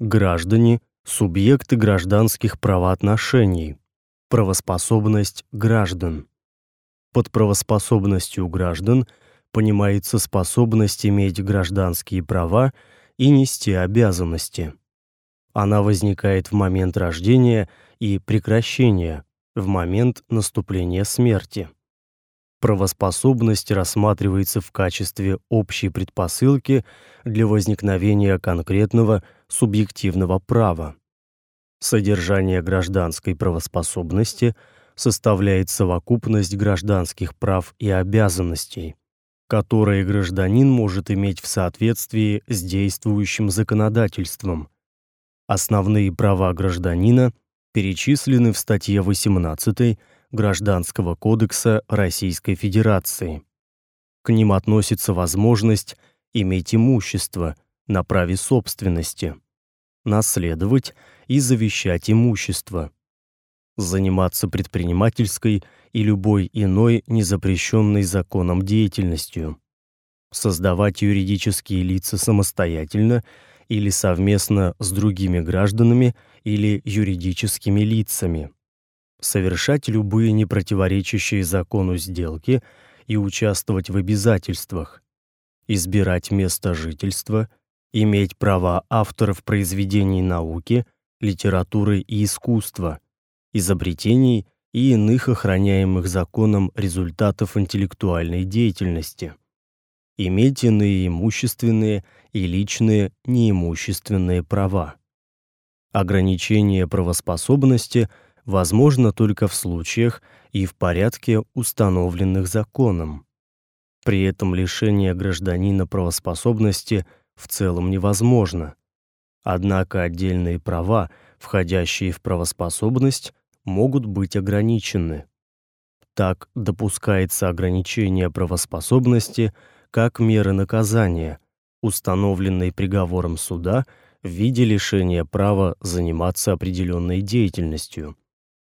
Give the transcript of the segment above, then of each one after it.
Граждане субъекты гражданских правоотношений. Правоспособность граждан. Под правоспособностью граждан понимается способность иметь гражданские права и нести обязанности. Она возникает в момент рождения и прекращения, в момент наступления смерти. Правоспособность рассматривается в качестве общей предпосылки для возникновения конкретного субъективного права. Содержание гражданской правоспособности составляет совокупность гражданских прав и обязанностей, которые гражданин может иметь в соответствии с действующим законодательством. Основные права гражданина перечислены в статье 18 Гражданского кодекса Российской Федерации. К ним относится возможность иметь имущество на праве собственности, наследовать и завещать имущество, заниматься предпринимательской и любой иной незапрещенной законом деятельностью, создавать юридические лица самостоятельно или совместно с другими гражданами или юридическими лицами, совершать любые непротиворечащие закону сделки и участвовать в обязательствах, избирать место жительства, иметь права авторов произведений науки, литературы и искусства, изобретений и иных охраняемых законом результатов интеллектуальной деятельности. Иметь иные имущественные и личные неимущественные права. Ограничение правоспособности – возможно только в случаях и в порядке, установленных законом. При этом лишение гражданина правоспособности в целом невозможно. Однако отдельные права, входящие в правоспособность, могут быть ограничены. Так допускается ограничение правоспособности как меры наказания, установленной приговором суда в виде лишения права заниматься определенной деятельностью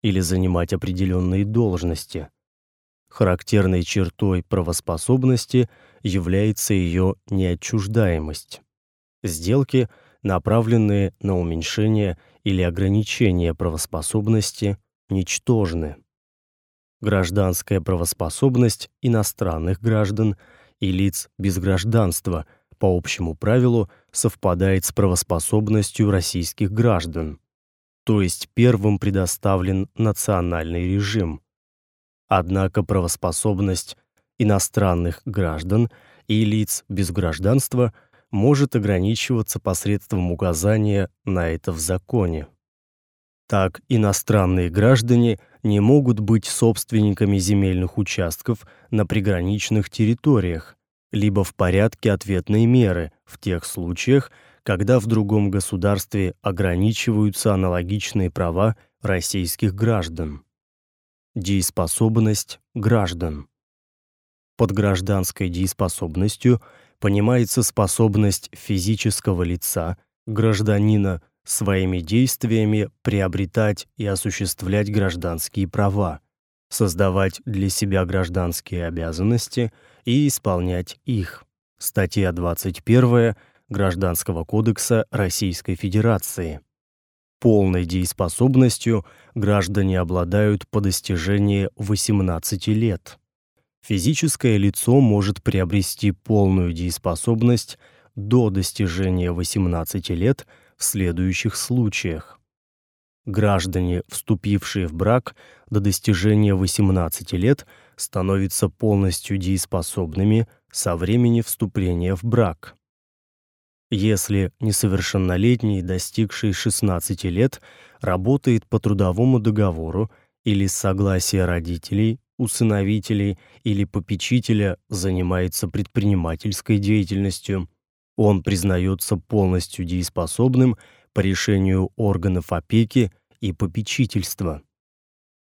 или занимать определенные должности. Характерной чертой правоспособности является ее неотчуждаемость. Сделки, направленные на уменьшение или ограничение правоспособности, ничтожны. Гражданская правоспособность иностранных граждан и лиц без гражданства по общему правилу совпадает с правоспособностью российских граждан то есть первым предоставлен национальный режим. Однако правоспособность иностранных граждан и лиц без гражданства может ограничиваться посредством указания на это в законе. Так иностранные граждане не могут быть собственниками земельных участков на приграничных территориях, либо в порядке ответной меры в тех случаях, когда в другом государстве ограничиваются аналогичные права российских граждан. Дееспособность граждан. Под гражданской дееспособностью понимается способность физического лица, гражданина, своими действиями приобретать и осуществлять гражданские права, создавать для себя гражданские обязанности и исполнять их. Статья 21 Гражданского кодекса Российской Федерации. Полной дееспособностью граждане обладают по достижении 18 лет. Физическое лицо может приобрести полную дееспособность до достижения 18 лет в следующих случаях. Граждане, вступившие в брак до достижения 18 лет, становятся полностью дееспособными со времени вступления в брак. Если несовершеннолетний, достигший 16 лет, работает по трудовому договору или с согласия родителей, усыновителей или попечителя занимается предпринимательской деятельностью, он признается полностью дееспособным по решению органов опеки и попечительства.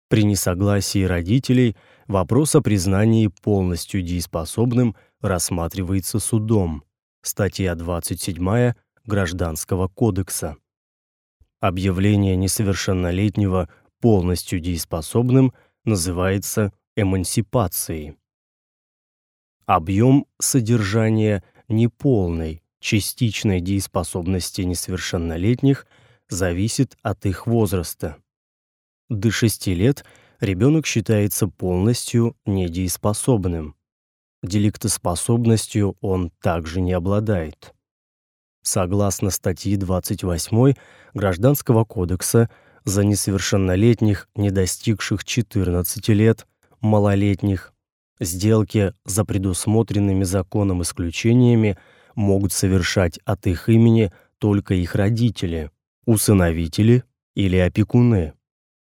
При несогласии родителей вопрос о признании полностью дееспособным рассматривается судом статья 27 Гражданского кодекса. Объявление несовершеннолетнего полностью дееспособным называется эмансипацией. Объем содержания неполной, частичной дееспособности несовершеннолетних зависит от их возраста. До 6 лет ребенок считается полностью недееспособным. Деликтоспособностью он также не обладает. Согласно статье 28 Гражданского кодекса, за несовершеннолетних, не достигших 14 лет, малолетних, сделки за предусмотренными законом исключениями могут совершать от их имени только их родители, усыновители или опекуны.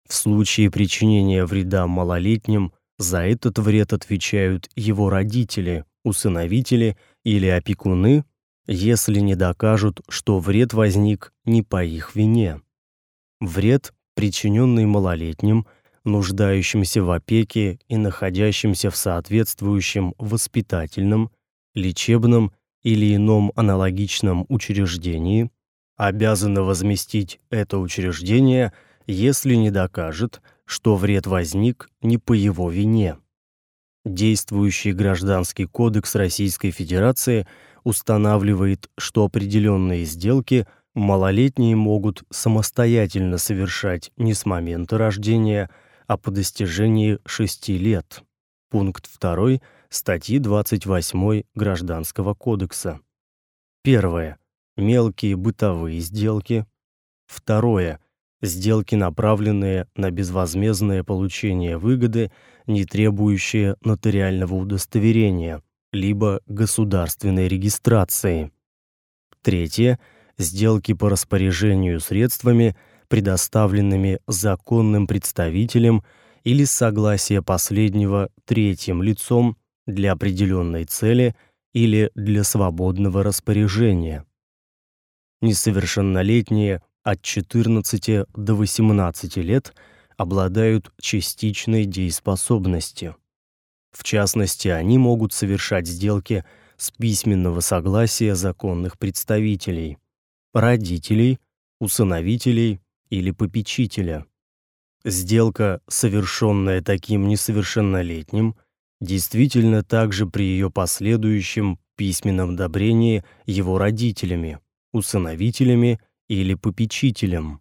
В случае причинения вреда малолетним за этот вред отвечают его родители, усыновители или опекуны, если не докажут, что вред возник не по их вине. Вред, причиненный малолетним, нуждающимся в опеке и находящимся в соответствующем воспитательном, лечебном или ином аналогичном учреждении, обязано возместить это учреждение, если не докажет, что вред возник не по его вине. Действующий Гражданский кодекс Российской Федерации устанавливает, что определенные сделки малолетние могут самостоятельно совершать не с момента рождения, а по достижении 6 лет. Пункт 2 статьи 28 Гражданского кодекса. Первое. Мелкие бытовые сделки. Второе. Сделки, направленные на безвозмездное получение выгоды, не требующие нотариального удостоверения, либо государственной регистрации. Третье. Сделки по распоряжению средствами, предоставленными законным представителем или с согласия последнего третьим лицом для определенной цели или для свободного распоряжения. Несовершеннолетние от 14 до 18 лет обладают частичной дееспособностью. В частности, они могут совершать сделки с письменного согласия законных представителей, родителей, усыновителей или попечителя. Сделка, совершенная таким несовершеннолетним, действительно также при ее последующем письменном одобрении его родителями, усыновителями или попечителем.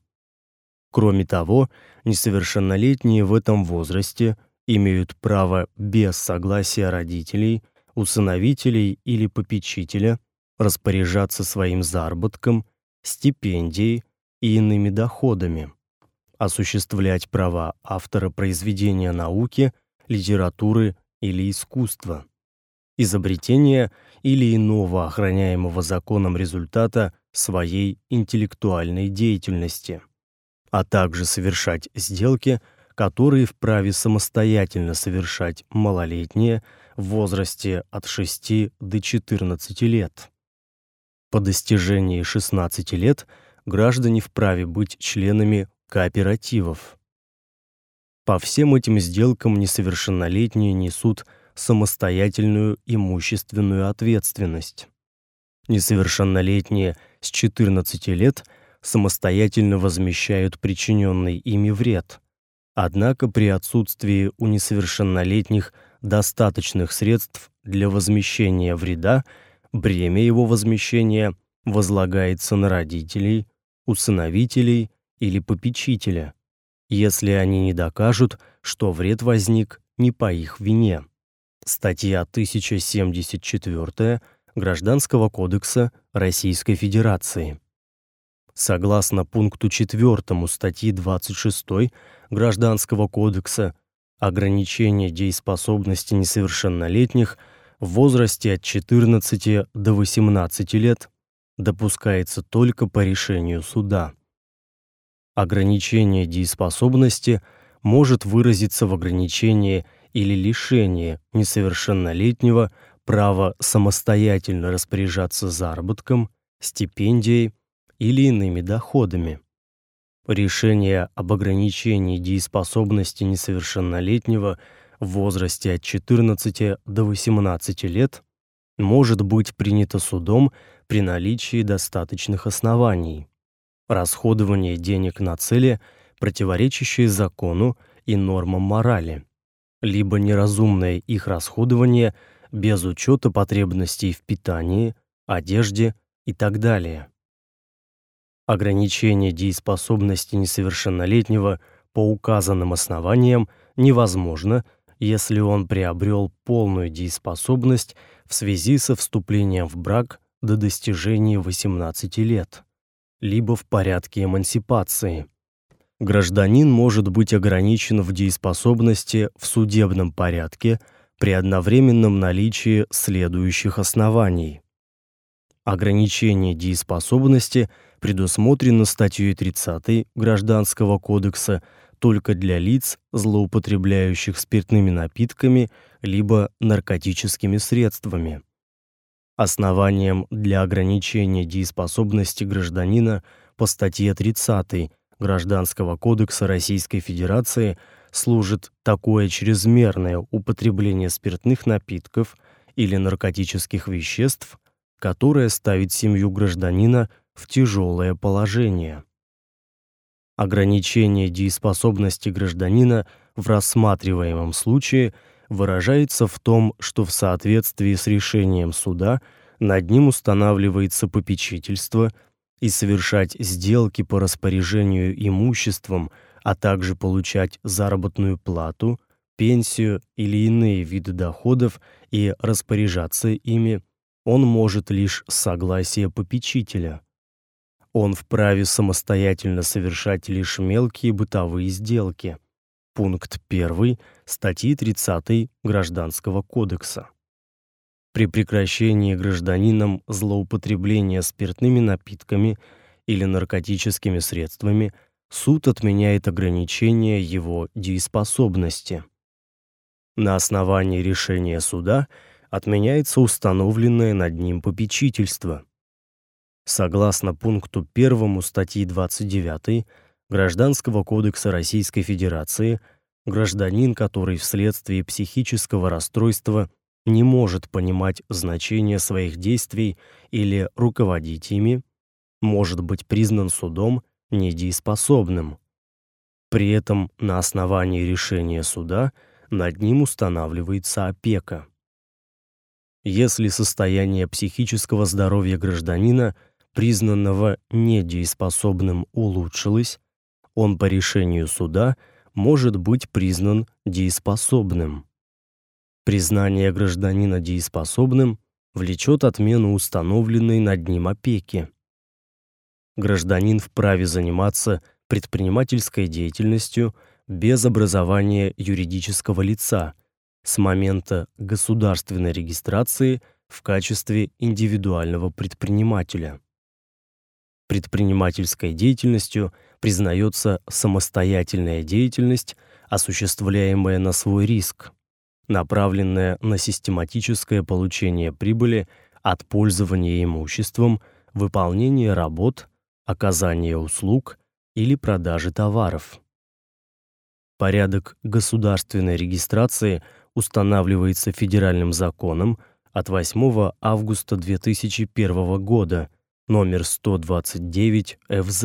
Кроме того, несовершеннолетние в этом возрасте имеют право без согласия родителей, усыновителей или попечителя распоряжаться своим заработком, стипендией и иными доходами, осуществлять права автора произведения науки, литературы или искусства, изобретения или иного охраняемого законом результата своей интеллектуальной деятельности, а также совершать сделки, которые вправе самостоятельно совершать малолетние в возрасте от 6 до 14 лет. По достижении 16 лет – граждане вправе быть членами кооперативов. По всем этим сделкам несовершеннолетние несут самостоятельную имущественную ответственность. Несовершеннолетние с 14 лет самостоятельно возмещают причиненный ими вред. Однако при отсутствии у несовершеннолетних достаточных средств для возмещения вреда, бремя его возмещения возлагается на родителей, усыновителей или попечителя, если они не докажут, что вред возник не по их вине. Статья 1074 Гражданского кодекса Российской Федерации. Согласно пункту 4 статьи 26 Гражданского кодекса, ограничение дееспособности несовершеннолетних в возрасте от 14 до 18 лет допускается только по решению суда. Ограничение дееспособности может выразиться в ограничении или лишении несовершеннолетнего права самостоятельно распоряжаться заработком, стипендией или иными доходами. Решение об ограничении дееспособности несовершеннолетнего в возрасте от 14 до 18 лет может быть принято судом при наличии достаточных оснований. Расходование денег на цели, противоречащие закону и нормам морали, либо неразумное их расходование без учета потребностей в питании, одежде и так далее. Ограничение дееспособности несовершеннолетнего по указанным основаниям невозможно, если он приобрел полную дееспособность в связи со вступлением в брак до достижения 18 лет, либо в порядке эмансипации. Гражданин может быть ограничен в дееспособности в судебном порядке при одновременном наличии следующих оснований. Ограничение дееспособности предусмотрено статьей 30 Гражданского кодекса только для лиц, злоупотребляющих спиртными напитками либо наркотическими средствами. Основанием для ограничения дееспособности гражданина по статье 30 Гражданского кодекса Российской Федерации служит такое чрезмерное употребление спиртных напитков или наркотических веществ, которое ставит семью гражданина в тяжелое положение. Ограничение дееспособности гражданина в рассматриваемом случае выражается в том, что в соответствии с решением суда над ним устанавливается попечительство и совершать сделки по распоряжению имуществом, а также получать заработную плату, пенсию или иные виды доходов и распоряжаться ими он может лишь с согласия попечителя. Он вправе самостоятельно совершать лишь мелкие бытовые сделки. Пункт 1 статьи 30 Гражданского кодекса. При прекращении гражданином злоупотребления спиртными напитками или наркотическими средствами суд отменяет ограничение его дееспособности. На основании решения суда отменяется установленное над ним попечительство. Согласно пункту 1 статьи 29 Гражданского кодекса Российской Федерации, гражданин, который вследствие психического расстройства не может понимать значение своих действий или руководить ими, может быть признан судом недееспособным. При этом на основании решения суда над ним устанавливается опека. Если состояние психического здоровья гражданина, признанного недееспособным, улучшилось, он по решению суда может быть признан дееспособным. Признание гражданина дееспособным влечет отмену установленной над ним опеки. Гражданин вправе заниматься предпринимательской деятельностью без образования юридического лица с момента государственной регистрации в качестве индивидуального предпринимателя. Предпринимательской деятельностью признается самостоятельная деятельность, осуществляемая на свой риск направленная на систематическое получение прибыли от пользования имуществом, выполнения работ, оказания услуг или продажи товаров. Порядок государственной регистрации устанавливается федеральным законом от 8 августа 2001 года номер 129 ФЗ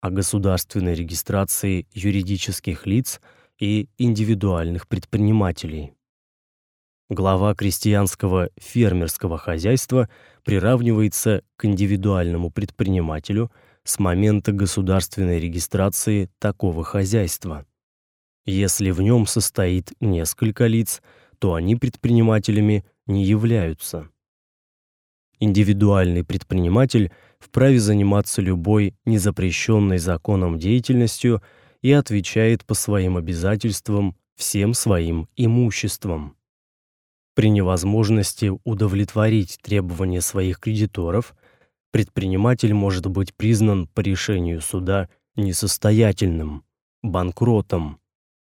о государственной регистрации юридических лиц и индивидуальных предпринимателей. Глава крестьянского фермерского хозяйства приравнивается к индивидуальному предпринимателю с момента государственной регистрации такого хозяйства. Если в нем состоит несколько лиц, то они предпринимателями не являются. Индивидуальный предприниматель вправе заниматься любой незапрещенной законом деятельностью и отвечает по своим обязательствам всем своим имуществом. При невозможности удовлетворить требования своих кредиторов, предприниматель может быть признан по решению суда несостоятельным, банкротом.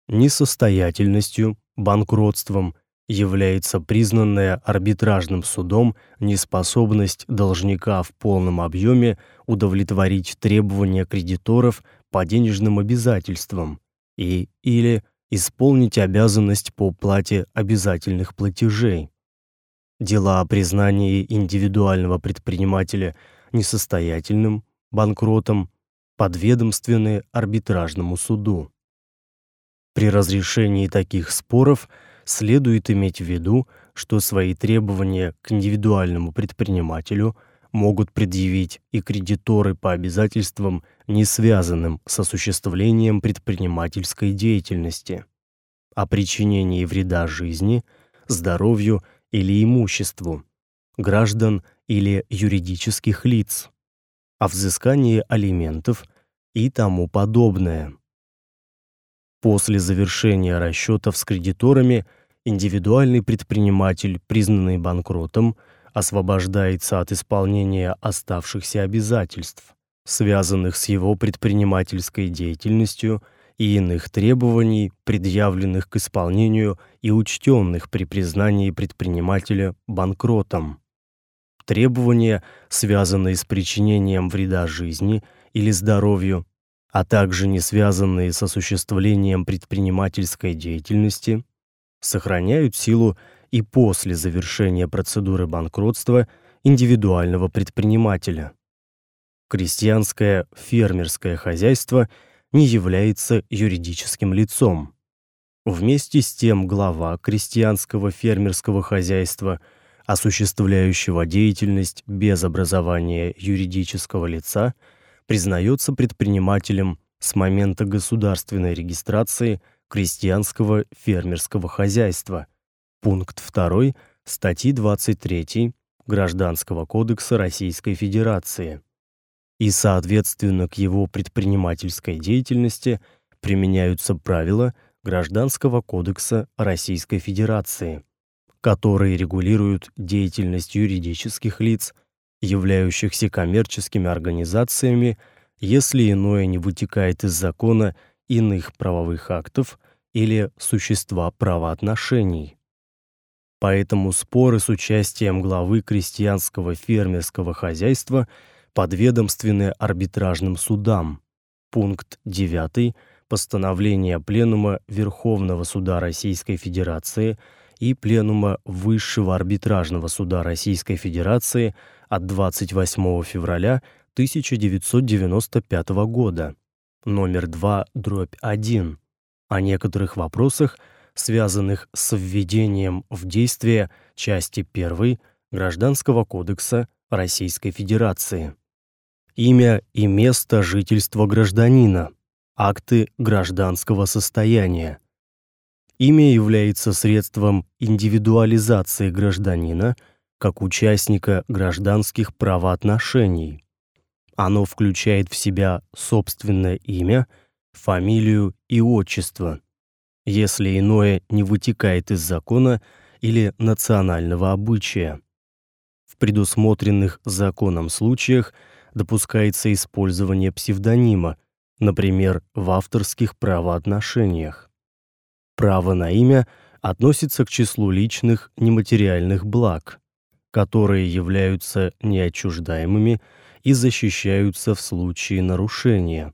Несостоятельностью, банкротством является признанная арбитражным судом неспособность должника в полном объеме удовлетворить требования кредиторов по денежным обязательствам и или исполнить обязанность по уплате обязательных платежей. Дела о признании индивидуального предпринимателя несостоятельным, банкротом подведомственны арбитражному суду. При разрешении таких споров следует иметь в виду, что свои требования к индивидуальному предпринимателю могут предъявить и кредиторы по обязательствам, не связанным с осуществлением предпринимательской деятельности, о причинении вреда жизни, здоровью или имуществу граждан или юридических лиц, о взыскании алиментов и тому подобное. После завершения расчетов с кредиторами индивидуальный предприниматель, признанный банкротом, освобождается от исполнения оставшихся обязательств, связанных с его предпринимательской деятельностью и иных требований, предъявленных к исполнению и учтенных при признании предпринимателя банкротом. Требования, связанные с причинением вреда жизни или здоровью, а также не связанные с осуществлением предпринимательской деятельности, сохраняют силу и после завершения процедуры банкротства индивидуального предпринимателя. Крестьянское фермерское хозяйство не является юридическим лицом. Вместе с тем глава крестьянского фермерского хозяйства, осуществляющего деятельность без образования юридического лица, признается предпринимателем с момента государственной регистрации крестьянского фермерского хозяйства Пункт 2 статьи 23 Гражданского кодекса Российской Федерации. И соответственно к его предпринимательской деятельности применяются правила Гражданского кодекса Российской Федерации, которые регулируют деятельность юридических лиц, являющихся коммерческими организациями, если иное не вытекает из закона, иных правовых актов или существа правоотношений. Поэтому споры с участием главы крестьянского фермерского хозяйства подведомственны арбитражным судам. Пункт 9 постановления Пленума Верховного суда Российской Федерации и Пленума Высшего арбитражного суда Российской Федерации от 28 февраля 1995 года, номер 2/1, о некоторых вопросах, связанных с введением в действие части 1 Гражданского кодекса Российской Федерации. Имя и место жительства гражданина, акты гражданского состояния. Имя является средством индивидуализации гражданина как участника гражданских правоотношений. Оно включает в себя собственное имя, фамилию и отчество, если иное не вытекает из закона или национального обычая. В предусмотренных законом случаях допускается использование псевдонима, например, в авторских правоотношениях. Право на имя относится к числу личных нематериальных благ, которые являются неотчуждаемыми и защищаются в случае нарушения,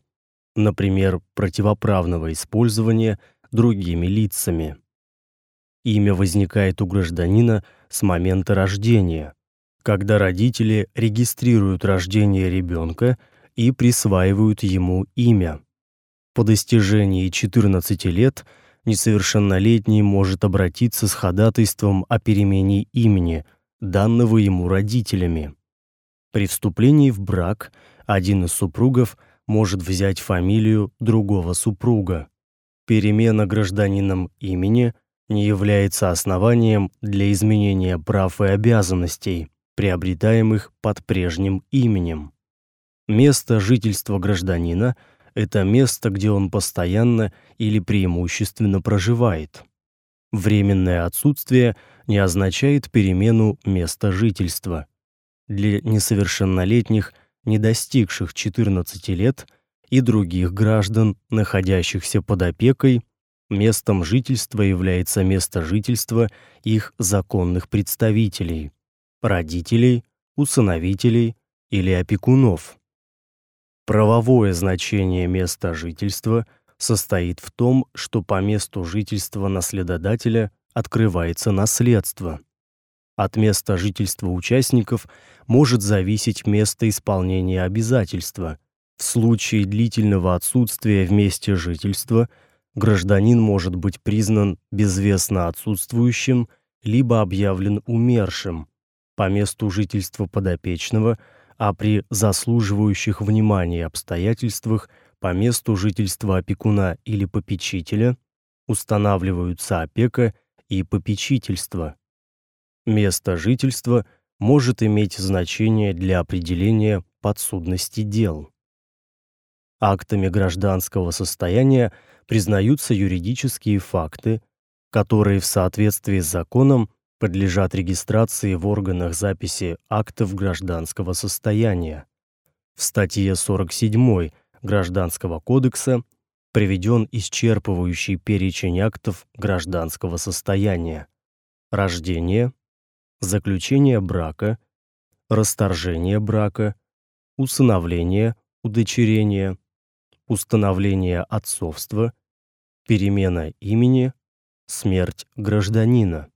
например, противоправного использования другими лицами. Имя возникает у гражданина с момента рождения, когда родители регистрируют рождение ребенка и присваивают ему имя. По достижении 14 лет несовершеннолетний может обратиться с ходатайством о перемене имени, данного ему родителями. При вступлении в брак один из супругов может взять фамилию другого супруга перемена гражданином имени не является основанием для изменения прав и обязанностей, приобретаемых под прежним именем. Место жительства гражданина это место, где он постоянно или преимущественно проживает. Временное отсутствие не означает перемену места жительства. Для несовершеннолетних, не достигших 14 лет, и других граждан, находящихся под опекой, местом жительства является место жительства их законных представителей, родителей, усыновителей или опекунов. Правовое значение места жительства состоит в том, что по месту жительства наследодателя открывается наследство. От места жительства участников может зависеть место исполнения обязательства – в случае длительного отсутствия в месте жительства гражданин может быть признан безвестно отсутствующим либо объявлен умершим по месту жительства подопечного а при заслуживающих внимания обстоятельствах по месту жительства опекуна или попечителя устанавливаются опека и попечительство. Место жительства может иметь значение для определения подсудности дел. Актами гражданского состояния признаются юридические факты, которые в соответствии с законом подлежат регистрации в органах записи актов гражданского состояния. В статье 47 Гражданского кодекса приведен исчерпывающий перечень актов гражданского состояния: рождение, заключение брака, расторжение брака, усыновление, удочерение, установление отцовства, перемена имени, смерть гражданина.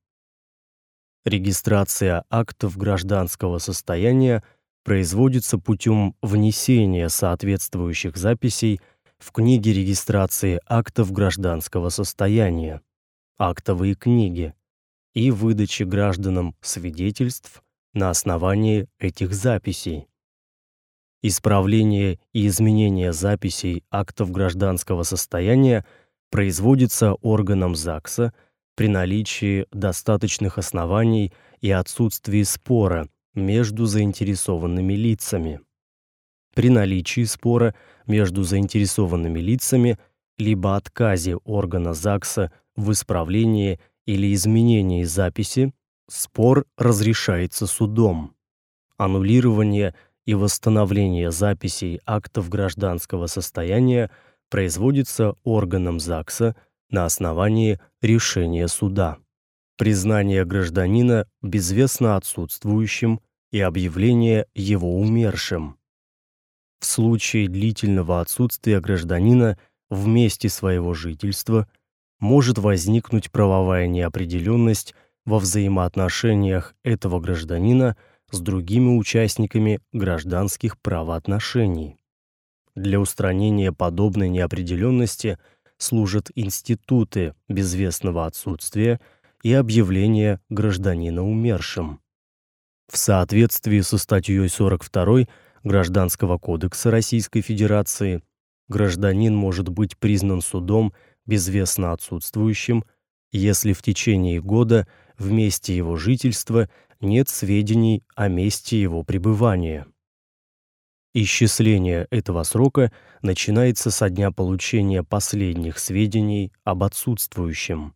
Регистрация актов гражданского состояния производится путем внесения соответствующих записей в книги регистрации актов гражданского состояния, актовые книги, и выдачи гражданам свидетельств на основании этих записей. Исправление и изменение записей актов гражданского состояния производится органом ЗАГСа при наличии достаточных оснований и отсутствии спора между заинтересованными лицами. При наличии спора между заинтересованными лицами либо отказе органа ЗАГСа в исправлении или изменении записи, спор разрешается судом. Аннулирование и восстановление записей актов гражданского состояния производится органом ЗАГСа на основании решения суда. Признание гражданина безвестно отсутствующим и объявление его умершим. В случае длительного отсутствия гражданина в месте своего жительства может возникнуть правовая неопределенность во взаимоотношениях этого гражданина с другими участниками гражданских правоотношений. Для устранения подобной неопределенности – служат институты безвестного отсутствия и объявления гражданина умершим. В соответствии со статьей 42 Гражданского кодекса Российской Федерации гражданин может быть признан судом безвестно отсутствующим, если в течение года в месте его жительства нет сведений о месте его пребывания. Исчисление этого срока начинается со дня получения последних сведений об отсутствующем.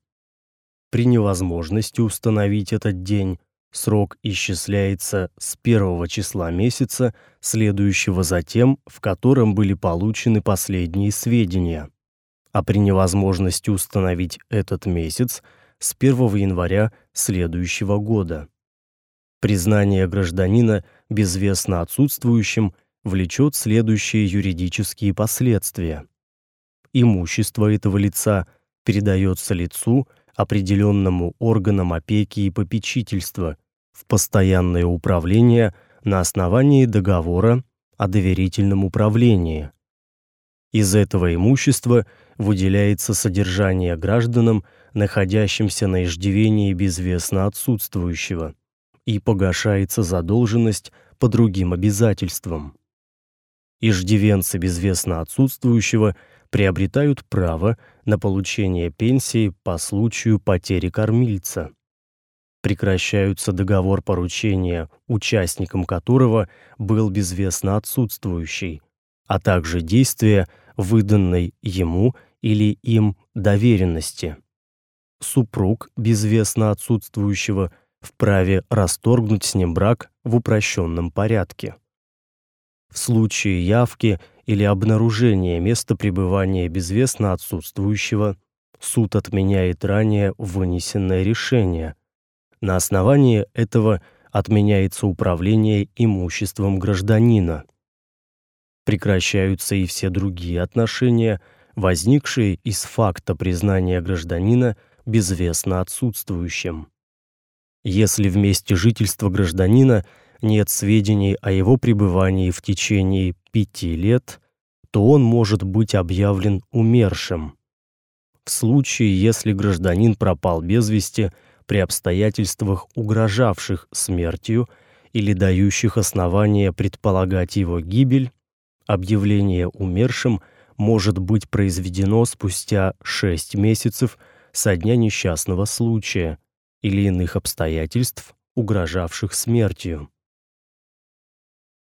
При невозможности установить этот день, срок исчисляется с первого числа месяца, следующего за тем, в котором были получены последние сведения. А при невозможности установить этот месяц с 1 января следующего года. Признание гражданина безвестно отсутствующим – влечет следующие юридические последствия. Имущество этого лица передается лицу, определенному органом опеки и попечительства, в постоянное управление на основании договора о доверительном управлении. Из этого имущества выделяется содержание гражданам, находящимся на иждивении безвестно отсутствующего, и погашается задолженность по другим обязательствам иждивенцы безвестно отсутствующего приобретают право на получение пенсии по случаю потери кормильца. Прекращаются договор поручения, участником которого был безвестно отсутствующий, а также действия выданной ему или им доверенности. Супруг безвестно отсутствующего вправе расторгнуть с ним брак в упрощенном порядке. В случае явки или обнаружения места пребывания безвестно отсутствующего, суд отменяет ранее вынесенное решение. На основании этого отменяется управление имуществом гражданина. Прекращаются и все другие отношения, возникшие из факта признания гражданина безвестно отсутствующим. Если в месте жительства гражданина нет сведений о его пребывании в течение пяти лет, то он может быть объявлен умершим. В случае, если гражданин пропал без вести при обстоятельствах, угрожавших смертью, или дающих основания предполагать его гибель, объявление умершим может быть произведено спустя 6 месяцев со дня несчастного случая или иных обстоятельств, угрожавших смертью.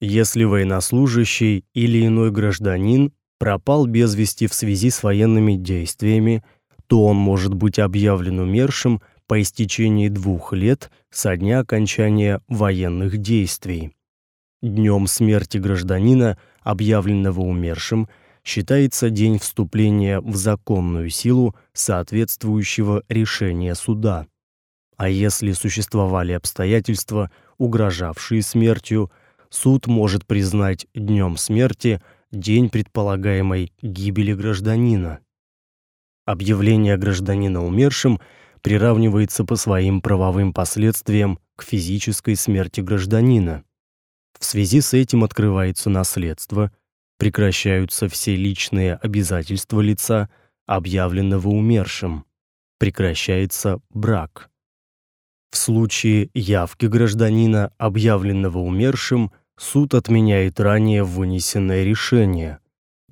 Если военнослужащий или иной гражданин пропал без вести в связи с военными действиями, то он может быть объявлен умершим по истечении двух лет со дня окончания военных действий. Днем смерти гражданина, объявленного умершим, считается день вступления в законную силу соответствующего решения суда. А если существовали обстоятельства, угрожавшие смертью, суд может признать днем смерти день предполагаемой гибели гражданина. Объявление гражданина умершим приравнивается по своим правовым последствиям к физической смерти гражданина. В связи с этим открывается наследство, прекращаются все личные обязательства лица, объявленного умершим, прекращается брак. В случае явки гражданина, объявленного умершим, суд отменяет ранее вынесенное решение.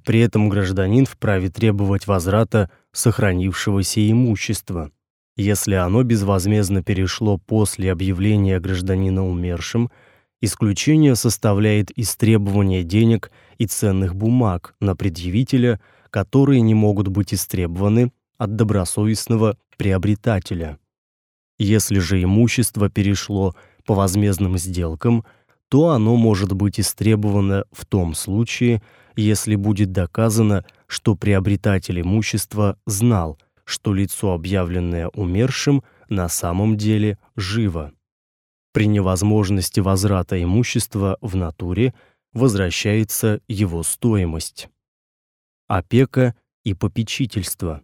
При этом гражданин вправе требовать возврата сохранившегося имущества, если оно безвозмездно перешло после объявления гражданина умершим. Исключение составляет истребование денег и ценных бумаг на предъявителя, которые не могут быть истребованы от добросовестного приобретателя. Если же имущество перешло по возмездным сделкам, то оно может быть истребовано в том случае, если будет доказано, что приобретатель имущества знал, что лицо, объявленное умершим, на самом деле живо. При невозможности возврата имущества в натуре возвращается его стоимость. Опека и попечительство.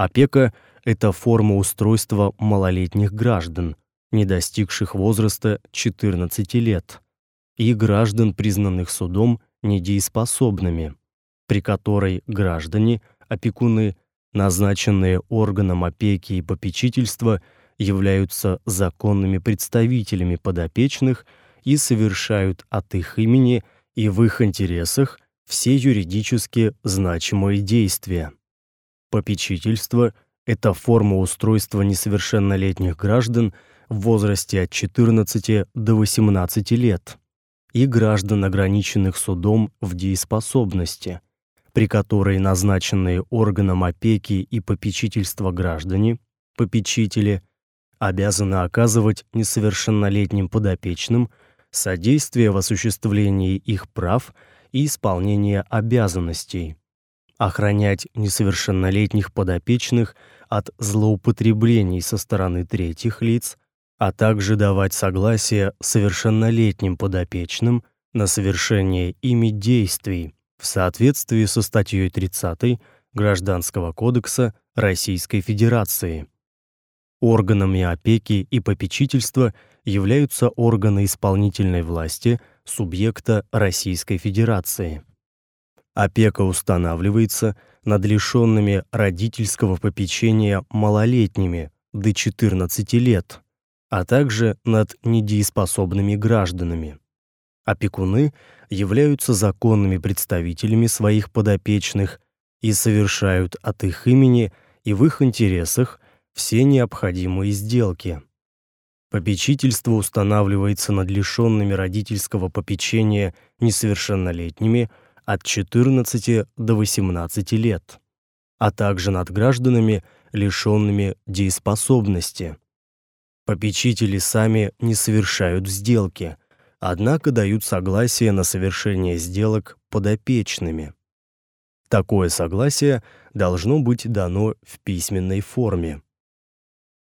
Опека это форма устройства малолетних граждан, не достигших возраста 14 лет, и граждан, признанных судом недееспособными, при которой граждане, опекуны, назначенные органом опеки и попечительства, являются законными представителями подопечных и совершают от их имени и в их интересах все юридически значимые действия. Попечительство это форма устройства несовершеннолетних граждан в возрасте от 14 до 18 лет и граждан, ограниченных судом в дееспособности, при которой назначенные органом опеки и попечительства граждане, попечители, обязаны оказывать несовершеннолетним подопечным содействие в осуществлении их прав и исполнения обязанностей, охранять несовершеннолетних подопечных от злоупотреблений со стороны третьих лиц, а также давать согласие совершеннолетним подопечным на совершение ими действий в соответствии со статьей 30 Гражданского кодекса Российской Федерации. Органами опеки и попечительства являются органы исполнительной власти субъекта Российской Федерации. Опека устанавливается над лишенными родительского попечения малолетними до 14 лет а также над недееспособными гражданами. Опекуны являются законными представителями своих подопечных и совершают от их имени и в их интересах все необходимые сделки. Попечительство устанавливается над лишенными родительского попечения несовершеннолетними от 14 до 18 лет, а также над гражданами, лишенными дееспособности. Попечители сами не совершают сделки, однако дают согласие на совершение сделок подопечными. Такое согласие должно быть дано в письменной форме.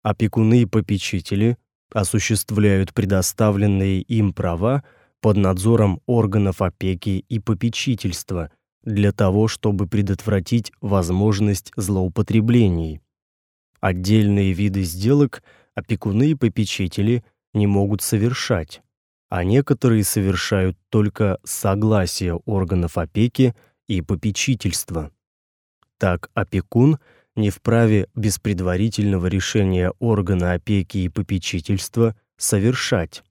Опекуны и попечители осуществляют предоставленные им права под надзором органов опеки и попечительства для того, чтобы предотвратить возможность злоупотреблений. Отдельные виды сделок опекуны и попечители не могут совершать, а некоторые совершают только согласие органов опеки и попечительства. Так опекун не вправе без предварительного решения органа опеки и попечительства совершать,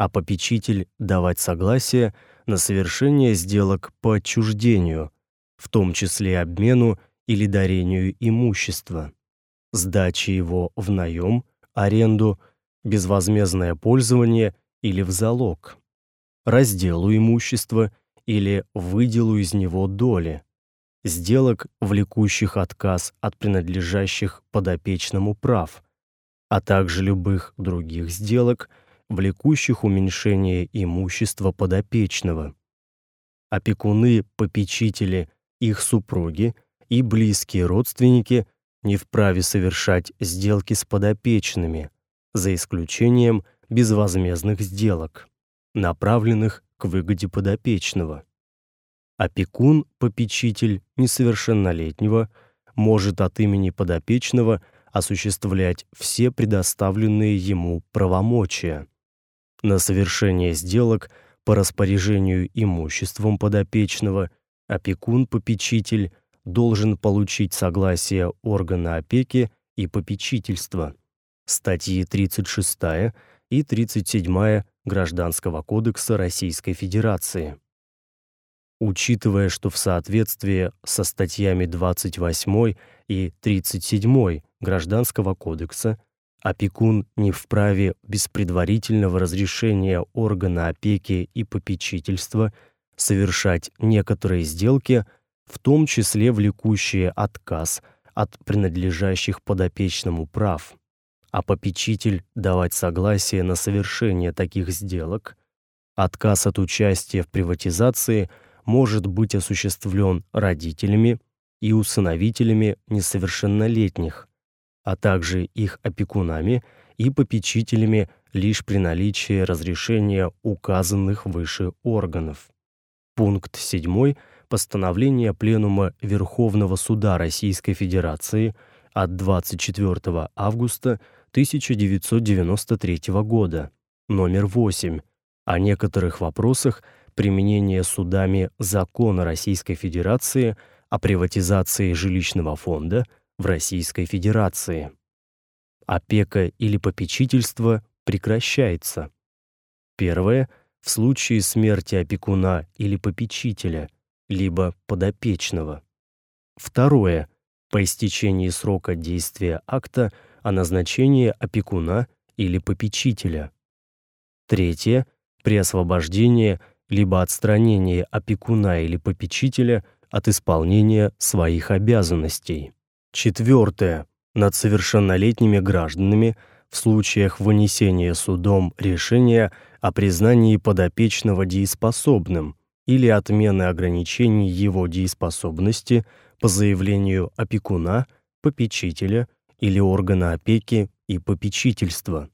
а попечитель давать согласие на совершение сделок по отчуждению, в том числе обмену или дарению имущества, сдаче его в наем, аренду, безвозмездное пользование или в залог, разделу имущества или выделу из него доли, сделок, влекущих отказ от принадлежащих подопечному прав, а также любых других сделок, влекущих уменьшение имущества подопечного. Опекуны, попечители, их супруги и близкие родственники не вправе совершать сделки с подопечными, за исключением безвозмездных сделок, направленных к выгоде подопечного. Опекун, попечитель несовершеннолетнего может от имени подопечного осуществлять все предоставленные ему правомочия на совершение сделок по распоряжению имуществом подопечного опекун-попечитель должен получить согласие органа опеки и попечительства. Статьи 36 и 37 Гражданского кодекса Российской Федерации учитывая, что в соответствии со статьями 28 и 37 Гражданского кодекса опекун не вправе без предварительного разрешения органа опеки и попечительства совершать некоторые сделки, в том числе влекущие отказ от принадлежащих подопечному прав, а попечитель давать согласие на совершение таких сделок, отказ от участия в приватизации – может быть осуществлен родителями и усыновителями несовершеннолетних, а также их опекунами и попечителями лишь при наличии разрешения указанных выше органов. Пункт 7 постановления Пленума Верховного Суда Российской Федерации от 24 августа 1993 года, номер 8, о некоторых вопросах применение судами закона Российской Федерации о приватизации жилищного фонда в Российской Федерации. Опека или попечительство прекращается. Первое в случае смерти опекуна или попечителя, либо подопечного. Второе по истечении срока действия акта о назначении опекуна или попечителя. Третье при освобождении либо отстранение опекуна или попечителя от исполнения своих обязанностей. Четвертое. Над совершеннолетними гражданами в случаях вынесения судом решения о признании подопечного дееспособным или отмены ограничений его дееспособности по заявлению опекуна, попечителя или органа опеки и попечительства.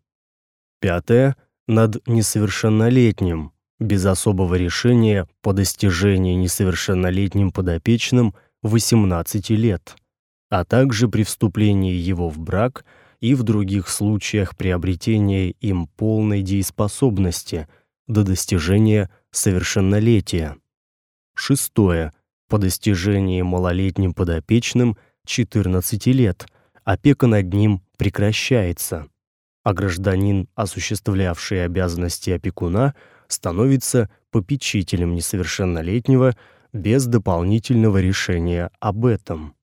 Пятое. Над несовершеннолетним без особого решения по достижении несовершеннолетним подопечным 18 лет, а также при вступлении его в брак и в других случаях приобретения им полной дееспособности до достижения совершеннолетия. Шестое. По достижении малолетним подопечным 14 лет опека над ним прекращается, а гражданин, осуществлявший обязанности опекуна, становится попечителем несовершеннолетнего без дополнительного решения об этом.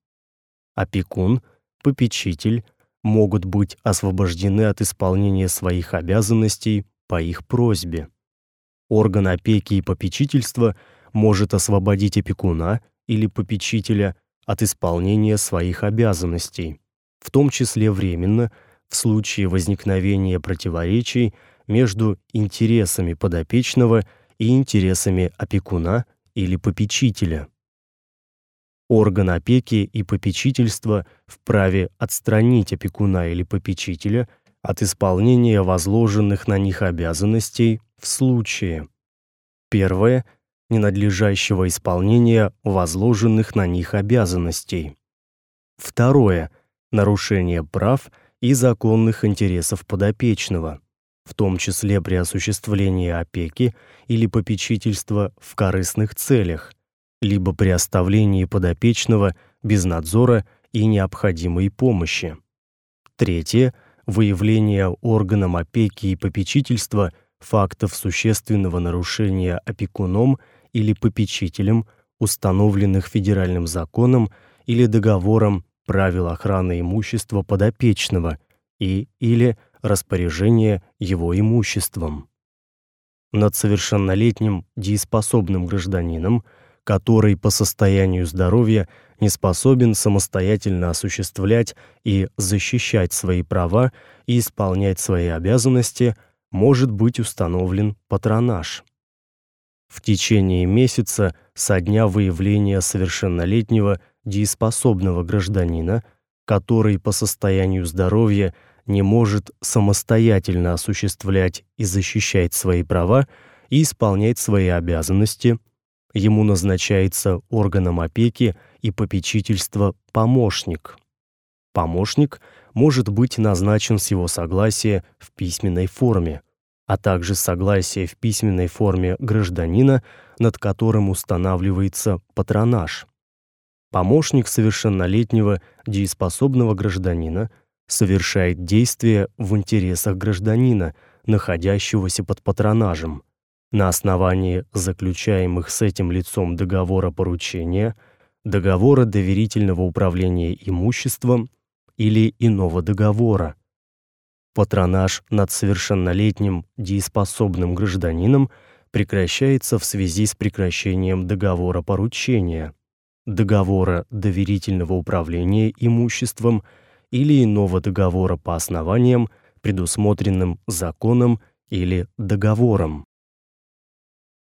Опекун, попечитель могут быть освобождены от исполнения своих обязанностей по их просьбе. Орган опеки и попечительства может освободить опекуна или попечителя от исполнения своих обязанностей, в том числе временно, в случае возникновения противоречий между интересами подопечного и интересами опекуна или попечителя. Орган опеки и попечительства вправе отстранить опекуна или попечителя от исполнения возложенных на них обязанностей в случае. Первое. Ненадлежащего исполнения возложенных на них обязанностей. Второе. Нарушение прав и законных интересов подопечного в том числе при осуществлении опеки или попечительства в корыстных целях, либо при оставлении подопечного без надзора и необходимой помощи. Третье выявление органам опеки и попечительства фактов существенного нарушения опекуном или попечителем, установленных федеральным законом или договором правил охраны имущества подопечного и или распоряжения его имуществом. Над совершеннолетним дееспособным гражданином, который по состоянию здоровья не способен самостоятельно осуществлять и защищать свои права и исполнять свои обязанности, может быть установлен патронаж. В течение месяца со дня выявления совершеннолетнего дееспособного гражданина, который по состоянию здоровья не может самостоятельно осуществлять и защищать свои права и исполнять свои обязанности, ему назначается органом опеки и попечительства помощник. Помощник может быть назначен с его согласия в письменной форме, а также согласия в письменной форме гражданина, над которым устанавливается патронаж. Помощник совершеннолетнего дееспособного гражданина совершает действия в интересах гражданина, находящегося под патронажем, на основании заключаемых с этим лицом договора поручения, договора доверительного управления имуществом или иного договора. Патронаж над совершеннолетним дееспособным гражданином прекращается в связи с прекращением договора поручения договора доверительного управления имуществом или иного договора по основаниям, предусмотренным законом или договором.